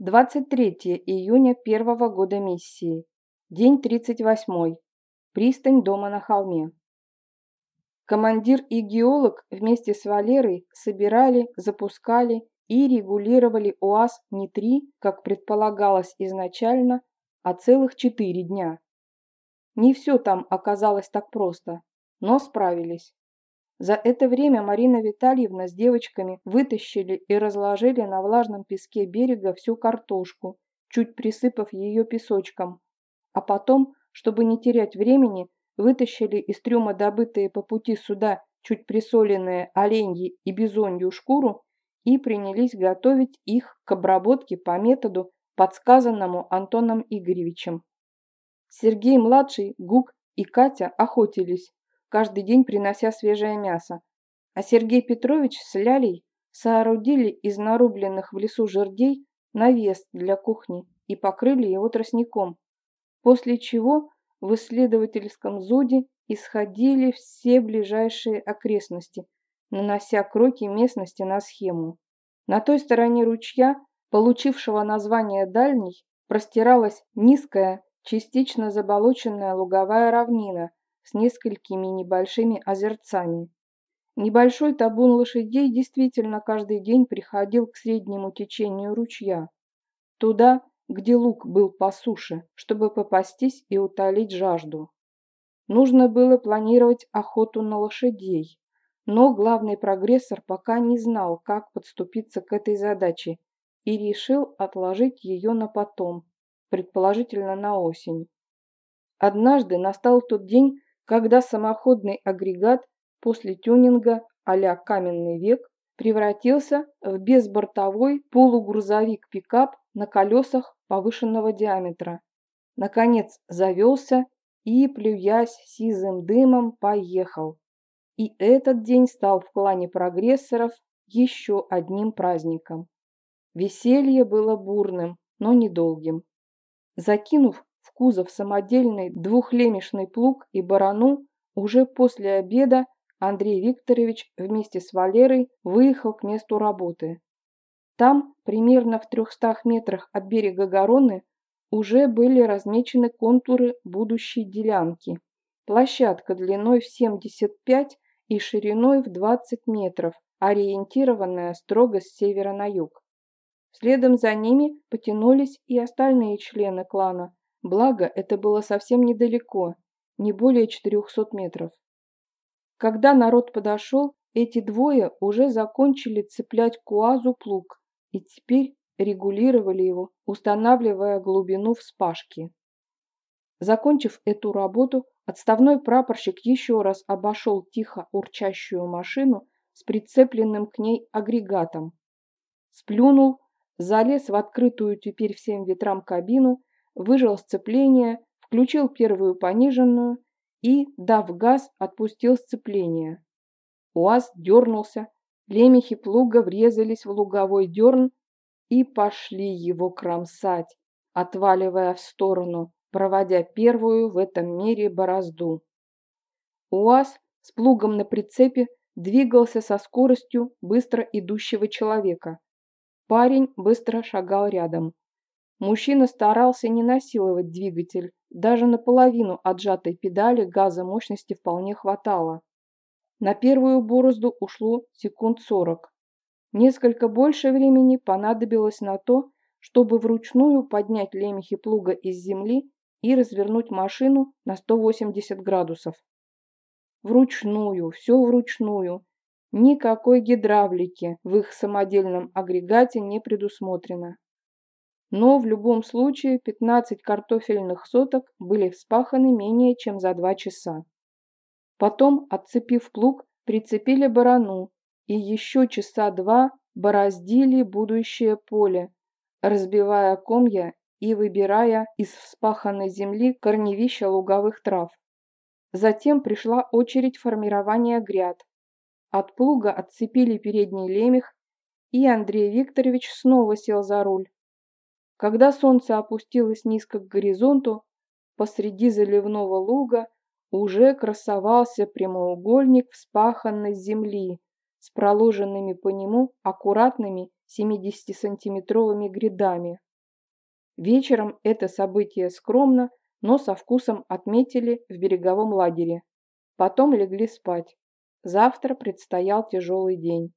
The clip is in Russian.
23 июня первого года миссии. День 38. Пристань дома на холме. Командир и геолог вместе с Валерой собирали, запускали и регулировали УАЗ не три, как предполагалось изначально, а целых четыре дня. Не все там оказалось так просто, но справились. За это время Марина Витальевна с девочками вытащили и разложили на влажном песке берега всю картошку, чуть присыпав ее песочком. А потом, чтобы не терять времени, вытащили из трюма добытые по пути сюда чуть присоленные оленьи и бизонью шкуру и принялись готовить их к обработке по методу, подсказанному Антоном Игоревичем. Сергей-младший, Гук и Катя охотились, каждый день принося свежее мясо. А Сергей Петрович с Лялей соорудили из нарубленных в лесу жердей навес для кухни и покрыли его тростником, после чего в исследовательском зоде исходили все ближайшие окрестности, нанося кроки местности на схему. На той стороне ручья, получившего название Дальний, простиралась низкая, частично заболоченная луговая равнина, с несколькими небольшими озерцами. Небольшой табун лошадей действительно каждый день приходил к среднему течению ручья, туда, где луг был по суше, чтобы попастись и утолить жажду. Нужно было планировать охоту на лошадей, но главный прогрессор пока не знал, как подступиться к этой задаче и решил отложить ее на потом, предположительно на осень. Однажды настал тот день, когда самоходный агрегат после тюнинга а каменный век превратился в безбортовой полугрузовик-пикап на колесах повышенного диаметра. Наконец завелся и, плюясь сизым дымом, поехал. И этот день стал в клане прогрессоров еще одним праздником. Веселье было бурным, но недолгим. Закинув кузов самодельный двухлемешный плуг и барану, уже после обеда Андрей Викторович вместе с Валерой выехал к месту работы. Там, примерно в трехстах метрах от берега Гороны, уже были размечены контуры будущей делянки. Площадка длиной в 75 и шириной в 20 метров, ориентированная строго с севера на юг. Следом за ними потянулись и остальные члены клана, Благо, это было совсем недалеко, не более 400 метров. Когда народ подошел, эти двое уже закончили цеплять к УАЗу плуг и теперь регулировали его, устанавливая глубину вспашки. Закончив эту работу, отставной прапорщик еще раз обошел тихо урчащую машину с прицепленным к ней агрегатом. Сплюнул, залез в открытую теперь всем ветрам кабину выжал сцепление, включил первую пониженную и, дав газ, отпустил сцепление. УАЗ дернулся, лемехи плуга врезались в луговой дерн и пошли его кромсать, отваливая в сторону, проводя первую в этом мире борозду. УАЗ с плугом на прицепе двигался со скоростью быстро идущего человека. Парень быстро шагал рядом. Мужчина старался не насиловать двигатель, даже наполовину отжатой педали газа мощности вполне хватало. На первую борозду ушло секунд сорок. Несколько больше времени понадобилось на то, чтобы вручную поднять лемехи плуга из земли и развернуть машину на 180 градусов. Вручную, все вручную. Никакой гидравлики в их самодельном агрегате не предусмотрено. Но в любом случае 15 картофельных соток были вспаханы менее чем за два часа. Потом, отцепив плуг, прицепили барану и еще часа два бороздили будущее поле, разбивая комья и выбирая из вспаханной земли корневища луговых трав. Затем пришла очередь формирования гряд. От плуга отцепили передний лемех, и Андрей Викторович снова сел за руль. Когда солнце опустилось низко к горизонту, посреди заливного луга уже красовался прямоугольник вспаханной земли с проложенными по нему аккуратными 70-сантиметровыми грядами. Вечером это событие скромно, но со вкусом отметили в береговом лагере. Потом легли спать. Завтра предстоял тяжелый день.